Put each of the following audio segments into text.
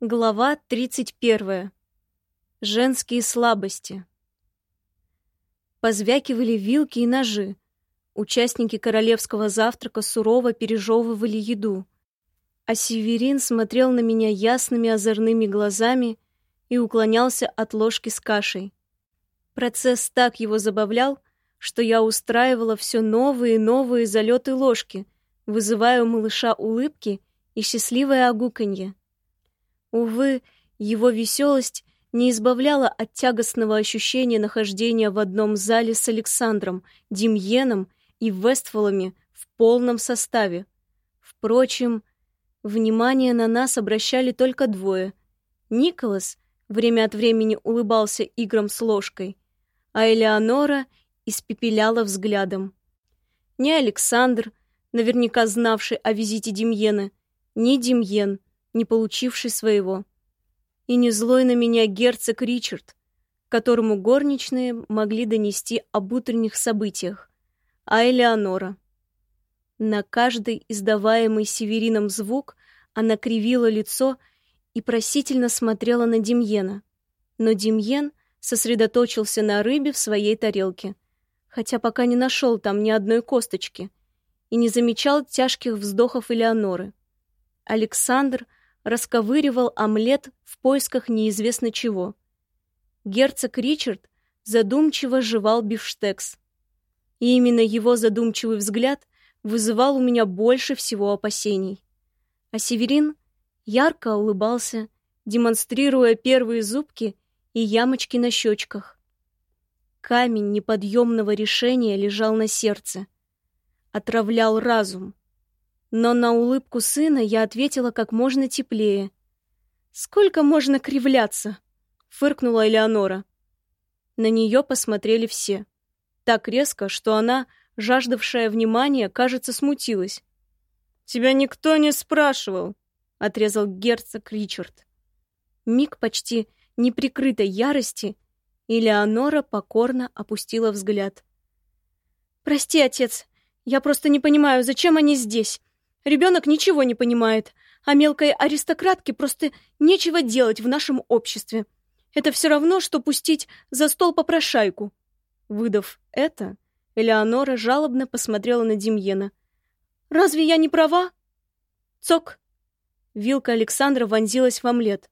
Глава 31. Женские слабости. Позвякивали вилки и ножи. Участники королевского завтрака сурово пережевывали еду. А Северин смотрел на меня ясными озорными глазами и уклонялся от ложки с кашей. Процесс так его забавлял, что я устраивала все новые и новые залеты ложки, вызывая у малыша улыбки и счастливое огуканье. Увы, его веселость не избавляла от тягостного ощущения нахождения в одном зале с Александром, Демьеном и Вестфолами в полном составе. Впрочем, внимание на нас обращали только двое. Николас время от времени улыбался играм с ложкой, а Элеонора испепеляла взглядом. Ни Александр, наверняка знавший о визите Демьена, ни Демьен — не получивший своего. И не злой на меня герцог Ричард, которому горничные могли донести об утренних событиях, а Элеонора. На каждый издаваемый Северином звук она кривила лицо и просительно смотрела на Демьена. Но Демьен сосредоточился на рыбе в своей тарелке, хотя пока не нашел там ни одной косточки и не замечал тяжких вздохов Элеоноры. Александр — расковыривал омлет в поисках неизвестно чего. Герцог Ричард задумчиво жевал бифштекс. И именно его задумчивый взгляд вызывал у меня больше всего опасений. А Северин ярко улыбался, демонстрируя первые зубки и ямочки на щечках. Камень неподъемного решения лежал на сердце. Отравлял разум. Но на улыбку сына я ответила как можно теплее. «Сколько можно кривляться?» — фыркнула Элеонора. На нее посмотрели все. Так резко, что она, жаждавшая внимания, кажется, смутилась. «Тебя никто не спрашивал», — отрезал герцог Ричард. Миг почти неприкрытой ярости, и Леонора покорно опустила взгляд. «Прости, отец, я просто не понимаю, зачем они здесь? Ребенок ничего не понимает, а мелкой аристократке просто нечего делать в нашем обществе. Это все равно, что пустить за стол попрошайку. Выдав это, Элеонора жалобно посмотрела на Демьена. «Разве я не права?» «Цок!» Вилка Александра вонзилась в омлет.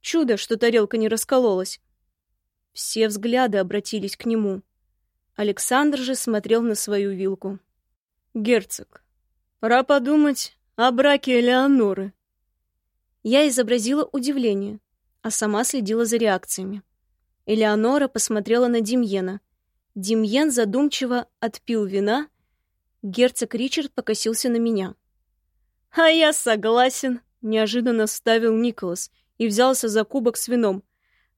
Чудо, что тарелка не раскололась. Все взгляды обратились к нему. Александр же смотрел на свою вилку. «Герцог, Пора подумать о браке Элеоноры. Я изобразила удивление, а сама следила за реакциями. Элеонора посмотрела на Демьена. Демьен задумчиво отпил вина. Герцог Ричард покосился на меня. «А я согласен», — неожиданно вставил Николас и взялся за кубок с вином.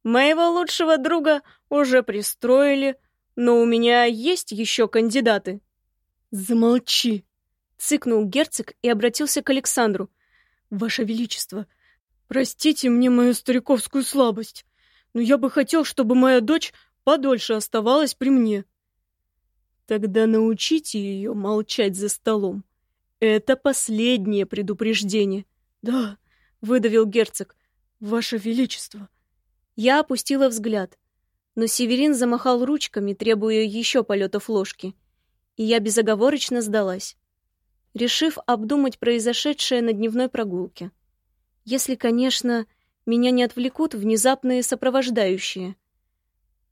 «Моего лучшего друга уже пристроили, но у меня есть еще кандидаты». «Замолчи», Цыкнул герцог и обратился к Александру. «Ваше Величество, простите мне мою стариковскую слабость, но я бы хотел, чтобы моя дочь подольше оставалась при мне». «Тогда научите ее молчать за столом. Это последнее предупреждение». «Да», — выдавил герцог, — «Ваше Величество». Я опустила взгляд, но Северин замахал ручками, требуя еще полетов ложки, и я безоговорочно сдалась решив обдумать произошедшее на дневной прогулке. Если, конечно, меня не отвлекут внезапные сопровождающие.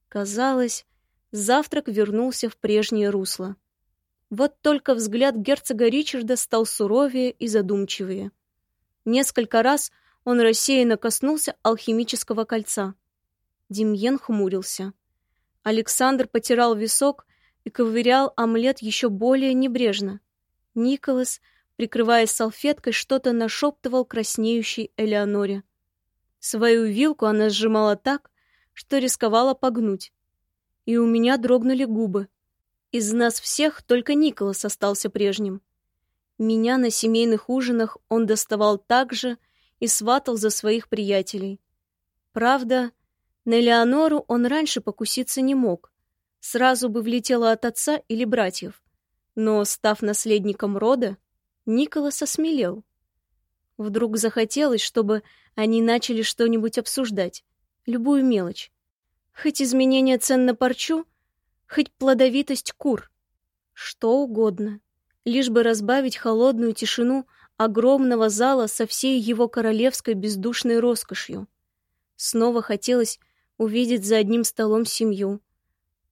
Казалось, завтрак вернулся в прежнее русло. Вот только взгляд герцога Ричарда стал суровее и задумчивее. Несколько раз он рассеянно коснулся алхимического кольца. Демьен хмурился. Александр потирал висок и ковырял омлет еще более небрежно. Николас, прикрываясь салфеткой, что-то нашептывал краснеющей Элеоноре. Свою вилку она сжимала так, что рисковала погнуть. И у меня дрогнули губы. Из нас всех только Николас остался прежним. Меня на семейных ужинах он доставал так же и сватал за своих приятелей. Правда, на Элеонору он раньше покуситься не мог. Сразу бы влетела от отца или братьев. Но, став наследником рода, Николас осмелел. Вдруг захотелось, чтобы они начали что-нибудь обсуждать, любую мелочь. Хоть изменение цен на парчу, хоть плодовитость кур. Что угодно, лишь бы разбавить холодную тишину огромного зала со всей его королевской бездушной роскошью. Снова хотелось увидеть за одним столом семью,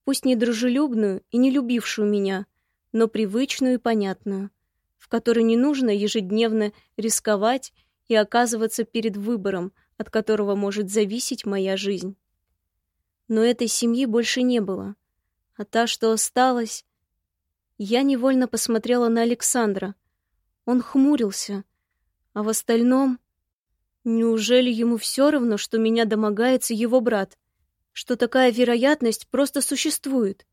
пусть не дружелюбную и не любившую меня, но привычную и понятную, в которой не нужно ежедневно рисковать и оказываться перед выбором, от которого может зависеть моя жизнь. Но этой семьи больше не было, а та, что осталась... Я невольно посмотрела на Александра. Он хмурился, а в остальном... Неужели ему все равно, что меня домогается его брат? Что такая вероятность просто существует?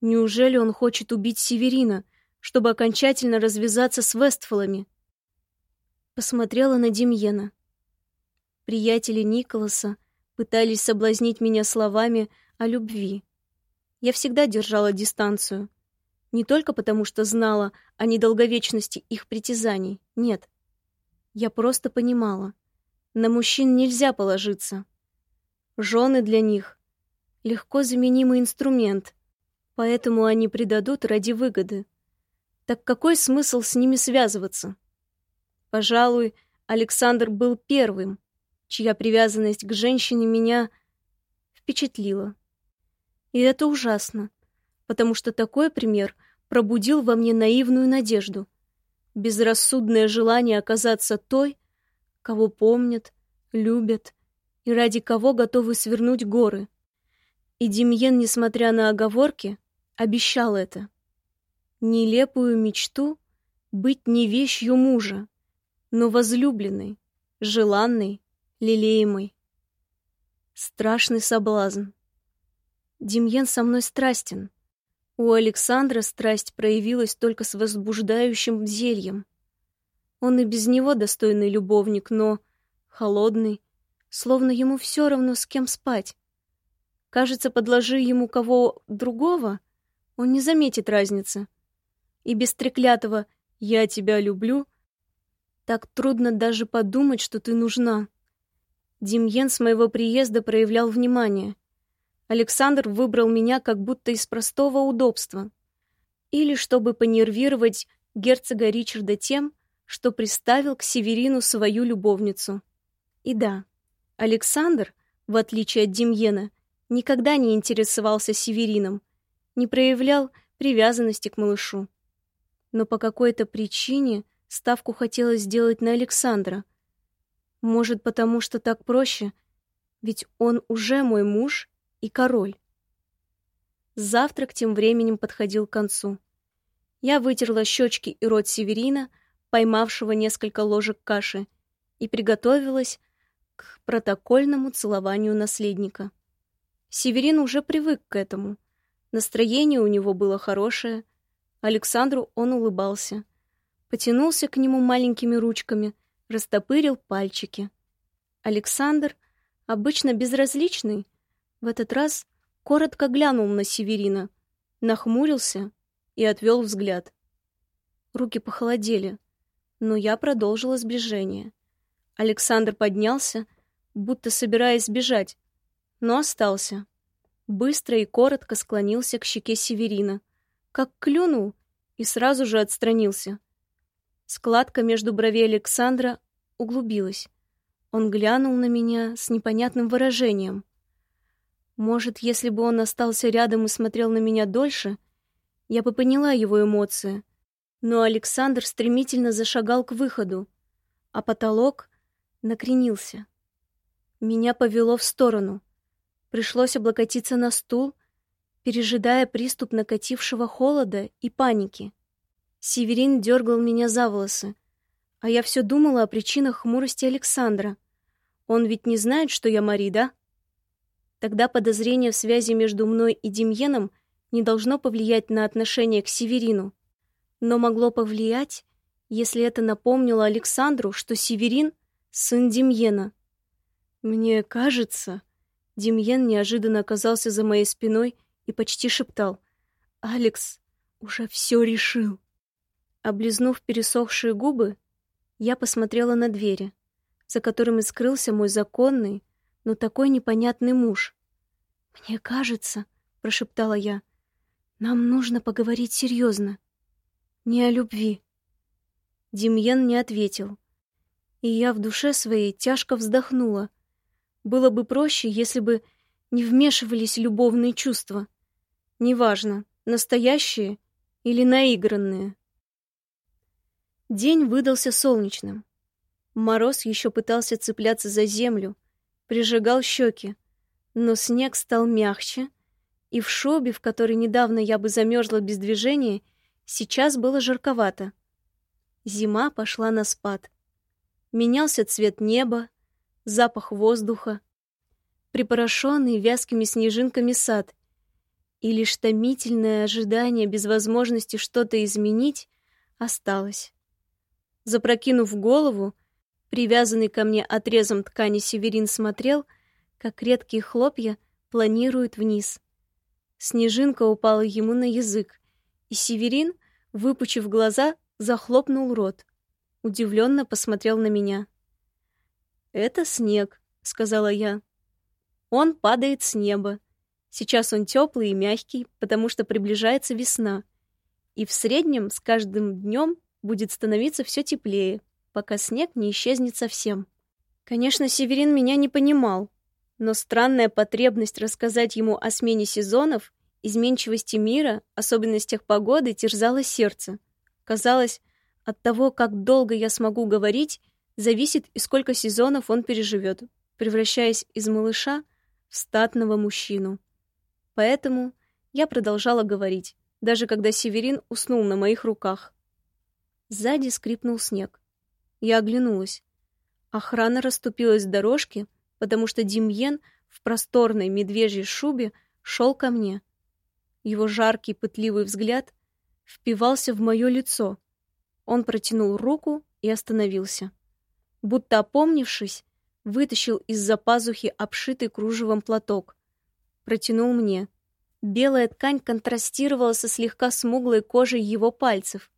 Неужели он хочет убить Северина, чтобы окончательно развязаться с Вестфолами? Посмотрела на Демьена. Приятели Николаса пытались соблазнить меня словами о любви. Я всегда держала дистанцию. Не только потому, что знала о недолговечности их притязаний. Нет. Я просто понимала. На мужчин нельзя положиться. Жены для них — легко заменимый инструмент, поэтому они предадут ради выгоды. Так какой смысл с ними связываться? Пожалуй, Александр был первым, чья привязанность к женщине меня впечатлила. И это ужасно, потому что такой пример пробудил во мне наивную надежду, безрассудное желание оказаться той, кого помнят, любят и ради кого готовы свернуть горы. И Демьен, несмотря на оговорки, обещал это. Нелепую мечту быть не вещью мужа, но возлюбленной, желанной, лелеемой. Страшный соблазн. Демьен со мной страстен. У Александра страсть проявилась только с возбуждающим зельем. Он и без него достойный любовник, но холодный, словно ему все равно с кем спать. Кажется, подложи ему кого другого, он не заметит разницы. И без треклятого «я тебя люблю» так трудно даже подумать, что ты нужна. Демьен с моего приезда проявлял внимание. Александр выбрал меня как будто из простого удобства. Или чтобы понервировать герцога Ричарда тем, что приставил к Северину свою любовницу. И да, Александр, в отличие от Демьена, никогда не интересовался Северином, не проявлял привязанности к малышу. Но по какой-то причине ставку хотелось сделать на Александра. Может, потому что так проще, ведь он уже мой муж и король. Завтрак тем временем подходил к концу. Я вытерла щечки и рот Северина, поймавшего несколько ложек каши, и приготовилась к протокольному целованию наследника. Северин уже привык к этому. Настроение у него было хорошее. Александру он улыбался. Потянулся к нему маленькими ручками, растопырил пальчики. Александр, обычно безразличный, в этот раз коротко глянул на Северина, нахмурился и отвел взгляд. Руки похолодели но я продолжила сближение. Александр поднялся, будто собираясь сбежать, но остался. Быстро и коротко склонился к щеке Северина, как клюнул и сразу же отстранился. Складка между бровей Александра углубилась. Он глянул на меня с непонятным выражением. Может, если бы он остался рядом и смотрел на меня дольше, я бы поняла его эмоции, но Александр стремительно зашагал к выходу, а потолок накренился. Меня повело в сторону. Пришлось облокотиться на стул, пережидая приступ накатившего холода и паники. Северин дергал меня за волосы, а я все думала о причинах хмурости Александра. Он ведь не знает, что я Мари, да? Тогда подозрение в связи между мной и Демьеном не должно повлиять на отношение к Северину но могло повлиять, если это напомнило Александру, что Северин — сын Демьена. Мне кажется, Демьен неожиданно оказался за моей спиной и почти шептал. «Алекс уже все решил». Облизнув пересохшие губы, Я посмотрела на двери, за которыми скрылся мой законный, но такой непонятный муж. «Мне кажется», — прошептала я, — «нам нужно поговорить серьезно. Не о любви». Демьен не ответил, и я в душе своей тяжко вздохнула. Было бы проще, если бы не вмешивались любовные чувства. Неважно, настоящие или наигранные. День выдался солнечным. Мороз еще пытался цепляться за землю, прижигал щеки, но снег стал мягче, и в шубе, в которой недавно я бы замерзла без движения, сейчас было жарковато. Зима пошла на спад. Менялся цвет неба, запах воздуха, припорошенный вязкими снежинками сад, и лишь томительное ожидание без возможности что-то изменить осталось. Запрокинув голову, привязанный ко мне отрезом ткани Северин смотрел, как редкие хлопья планируют вниз. Снежинка упала ему на язык, и Северин, выпучив глаза, захлопнул рот. Удивленно посмотрел на меня. «Это снег», — сказала я. «Он падает с неба. Сейчас он теплый и мягкий, потому что приближается весна. И в среднем с каждым днем будет становиться все теплее, пока снег не исчезнет совсем. Конечно, Северин меня не понимал, но странная потребность рассказать ему о смене сезонов, изменчивости мира, особенностях погоды терзала сердце. Казалось, от того, как долго я смогу говорить, зависит и сколько сезонов он переживет, превращаясь из малыша в статного мужчину. Поэтому я продолжала говорить, даже когда Северин уснул на моих руках. Сзади скрипнул снег. Я оглянулась. Охрана расступилась с дорожки, потому что Демьен в просторной медвежьей шубе шел ко мне. Его жаркий пытливый взгляд впивался в мое лицо. Он протянул руку и остановился. Будто опомнившись, вытащил из-за пазухи обшитый кружевом платок. Протянул мне. Белая ткань контрастировала со слегка смуглой кожей его пальцев.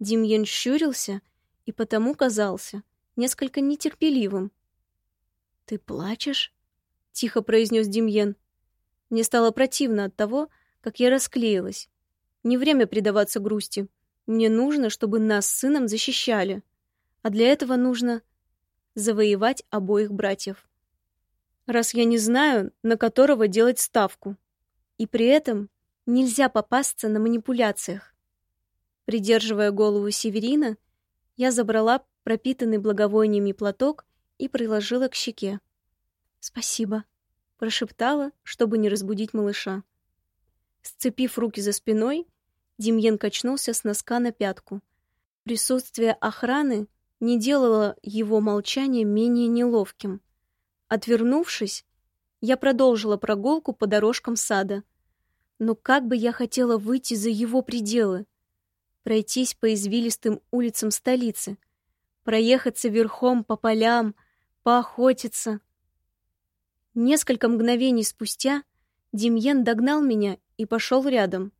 Демьен щурился и потому казался несколько нетерпеливым. «Ты плачешь?» — тихо произнес Демьен. Мне стало противно от того, как я расклеилась. Не время предаваться грусти. Мне нужно, чтобы нас с сыном защищали. А для этого нужно завоевать обоих братьев. Раз я не знаю, на которого делать ставку. И при этом нельзя попасться на манипуляциях. Придерживая голову Северина, я забрала пропитанный благовониями платок и приложила к щеке. «Спасибо», — прошептала, чтобы не разбудить малыша. Сцепив руки за спиной, Демьен качнулся с носка на пятку. Присутствие охраны не делало его молчание менее неловким. Отвернувшись, я продолжила прогулку по дорожкам сада. Но как бы я хотела выйти за его пределы пройтись по извилистым улицам столицы, проехаться верхом по полям, поохотиться. Несколько мгновений спустя Демьен догнал меня и пошел рядом.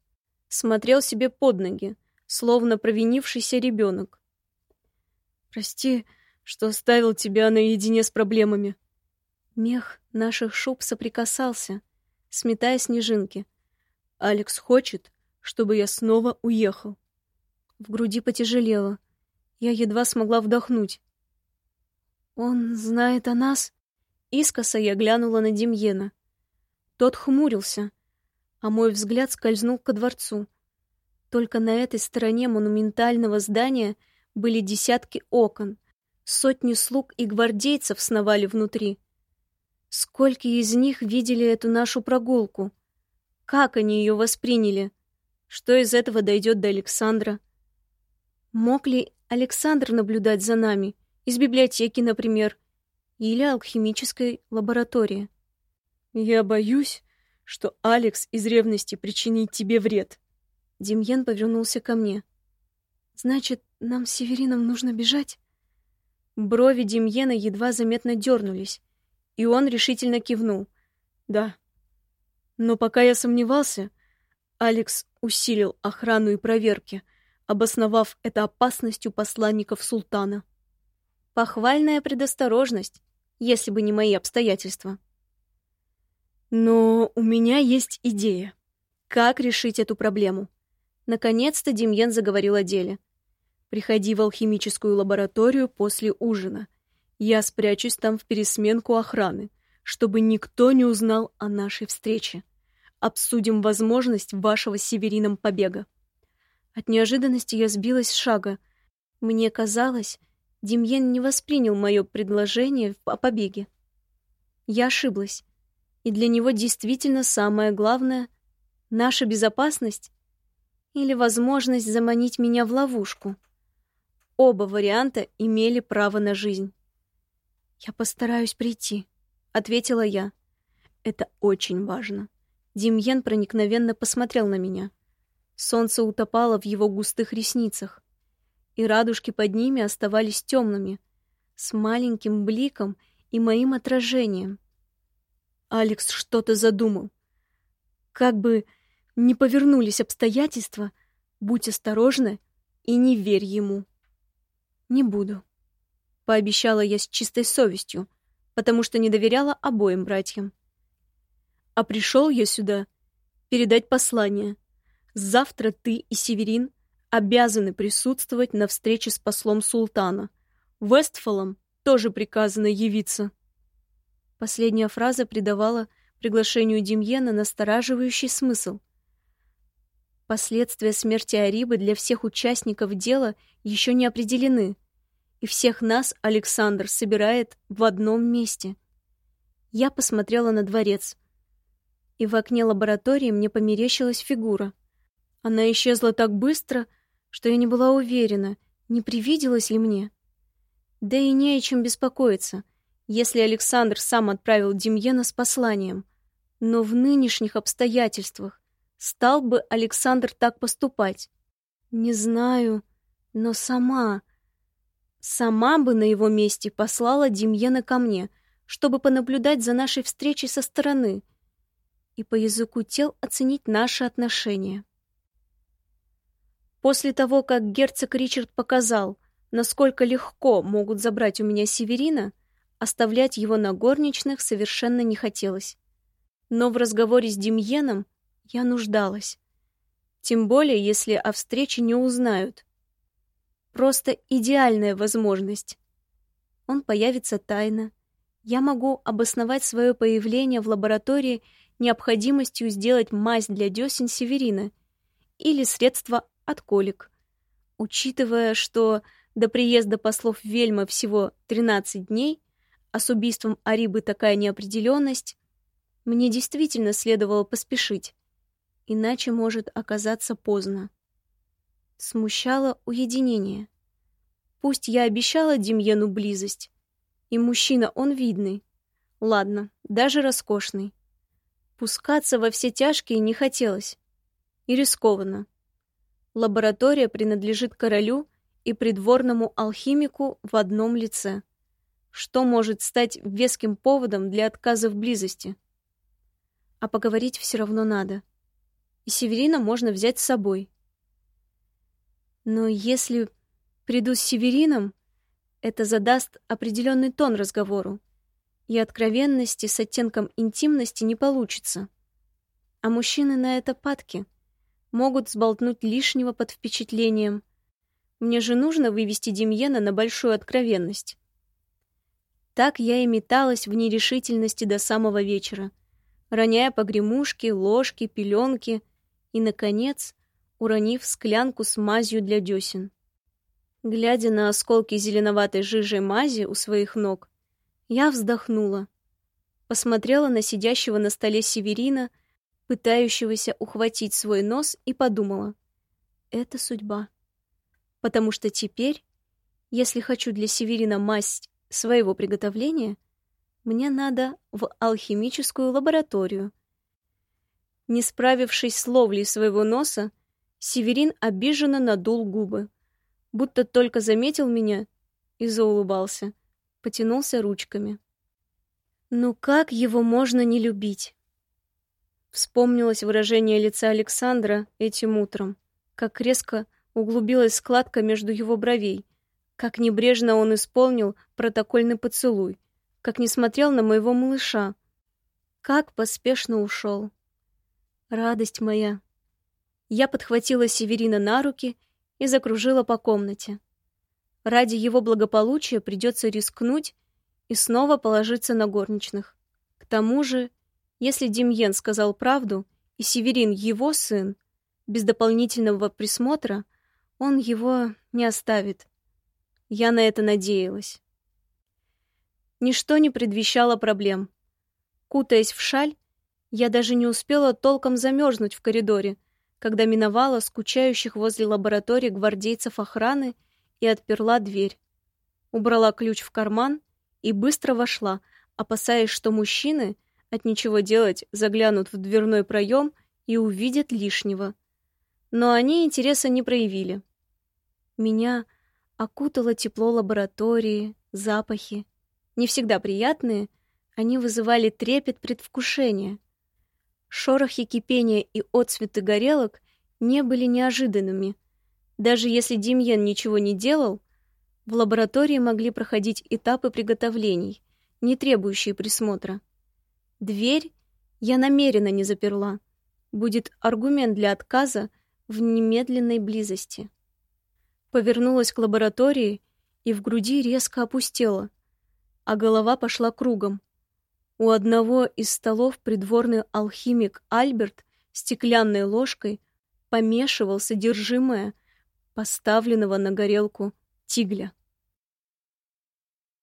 Смотрел себе под ноги, словно провинившийся ребенок. «Прости, что оставил тебя наедине с проблемами». Мех наших шуб соприкасался, сметая снежинки. «Алекс хочет, чтобы я снова уехал». В груди потяжелело. Я едва смогла вдохнуть. «Он знает о нас?» Искоса я глянула на Демьена. Тот хмурился, а мой взгляд скользнул ко дворцу. Только на этой стороне монументального здания были десятки окон, сотни слуг и гвардейцев сновали внутри. Сколько из них видели эту нашу прогулку? Как они ее восприняли? Что из этого дойдет до Александра? Мог ли Александр наблюдать за нами? Из библиотеки, например. Или алхимической лаборатории? Я боюсь, что Алекс из ревности причинит тебе вред. Демьен повернулся ко мне. Значит, нам с Северином нужно бежать? Брови Демьена едва заметно дернулись, и он решительно кивнул. Да. Но пока я сомневался, Алекс усилил охрану и проверки — обосновав это опасностью посланников султана. Похвальная предосторожность, если бы не мои обстоятельства. Но у меня есть идея. Как решить эту проблему? Наконец-то Демьен заговорил о деле. Приходи в алхимическую лабораторию после ужина. Я спрячусь там в пересменку охраны, чтобы никто не узнал о нашей встрече. Обсудим возможность вашего с Северином побега. От неожиданности я сбилась с шага. Мне казалось, Демьен не воспринял мое предложение о побеге. Я ошиблась. И для него действительно самое главное — наша безопасность или возможность заманить меня в ловушку. Оба варианта имели право на жизнь. «Я постараюсь прийти», — ответила я. «Это очень важно». Демьен проникновенно посмотрел на меня. Солнце утопало в его густых ресницах, и радужки под ними оставались темными, с маленьким бликом и моим отражением. Алекс что-то задумал. Как бы не повернулись обстоятельства, будь осторожна и не верь ему. Не буду, пообещала я с чистой совестью, потому что не доверяла обоим братьям. А пришел я сюда передать послание. Завтра ты и Северин обязаны присутствовать на встрече с послом султана. Вестфалом тоже приказано явиться. Последняя фраза придавала приглашению Демьена настораживающий смысл. Последствия смерти Арибы для всех участников дела еще не определены, и всех нас Александр собирает в одном месте. Я посмотрела на дворец, и в окне лаборатории мне померещилась фигура. Она исчезла так быстро, что я не была уверена, не привиделась ли мне. Да и не о чем беспокоиться — если Александр сам отправил Демьена с посланием. Но в нынешних обстоятельствах стал бы Александр так поступать? Не знаю, но сама... Сама бы на его месте послала Демьена ко мне, чтобы понаблюдать за нашей встречей со стороны и по языку тел оценить наши отношения. После того, как герцог Ричард показал, насколько легко могут забрать у меня Северина, Оставлять его на горничных совершенно не хотелось. Но в разговоре с Демьеном я нуждалась. Тем более, если о встрече не узнают. Просто идеальная возможность. Он появится тайно. Я могу обосновать свое появление в лаборатории необходимостью сделать мазь для десен Северина или средство от колик. Учитывая, что до приезда послов Вельма всего 13 дней, а с убийством Арибы такая неопределенность, мне действительно следовало поспешить, иначе может оказаться поздно. Смущало уединение. Пусть я обещала Демьену близость, и мужчина он видный, ладно, даже роскошный. Пускаться во все тяжкие не хотелось, и рискованно. Лаборатория принадлежит королю и придворному алхимику в одном лице. Что может стать веским поводом для отказа в близости? А поговорить все равно надо. И Северина можно взять с собой. Но если приду с Северином, это задаст определенный тон разговору, и откровенности с оттенком интимности не получится. А мужчины на это падки, могут сболтнуть лишнего под впечатлением. Мне же нужно вывести Демьена на большую откровенность. Так я и металась в нерешительности до самого вечера, роняя погремушки, ложки, пеленки и, наконец, уронив склянку с мазью для десен. Глядя на осколки зеленоватой жижи мази у своих ног, я вздохнула, посмотрела на сидящего на столе Северина, пытающегося ухватить свой нос, и подумала: это судьба. Потому что теперь, если хочу для Северина мазь своего приготовления, мне надо в алхимическую лабораторию. Не справившись с ловлей своего носа, Северин обиженно надул губы, будто только заметил меня и заулыбался, потянулся ручками. Ну как его можно не любить? Вспомнилось выражение лица Александра этим утром, как резко углубилась складка между его бровей, Как небрежно он исполнил протокольный поцелуй, как не смотрел на моего малыша, как поспешно ушел. Радость моя. Я подхватила Северина на руки и закружила по комнате. Ради его благополучия придется рискнуть и снова положиться на горничных. К тому же, если Демьен сказал правду, и Северин его сын, без дополнительного присмотра он его не оставит. Я на это надеялась. Ничто не предвещало проблем. Кутаясь в шаль, я даже не успела толком замерзнуть в коридоре, когда миновала скучающих возле лаборатории гвардейцев охраны и отперла дверь. Убрала ключ в карман и быстро вошла, опасаясь, что мужчины от ничего делать заглянут в дверной проем и увидят лишнего. Но они интереса не проявили. Меня окутало тепло лаборатории, запахи. Не всегда приятные, они вызывали трепет предвкушения. Шорохи кипения и отцветы горелок не были неожиданными. Даже если Демьен ничего не делал, в лаборатории могли проходить этапы приготовлений, не требующие присмотра. Дверь я намеренно не заперла. Будет аргумент для отказа в немедленной близости. Повернулась к лаборатории и в груди резко опустела, а голова пошла кругом. У одного из столов придворный алхимик Альберт стеклянной ложкой помешивал содержимое поставленного на горелку тигля.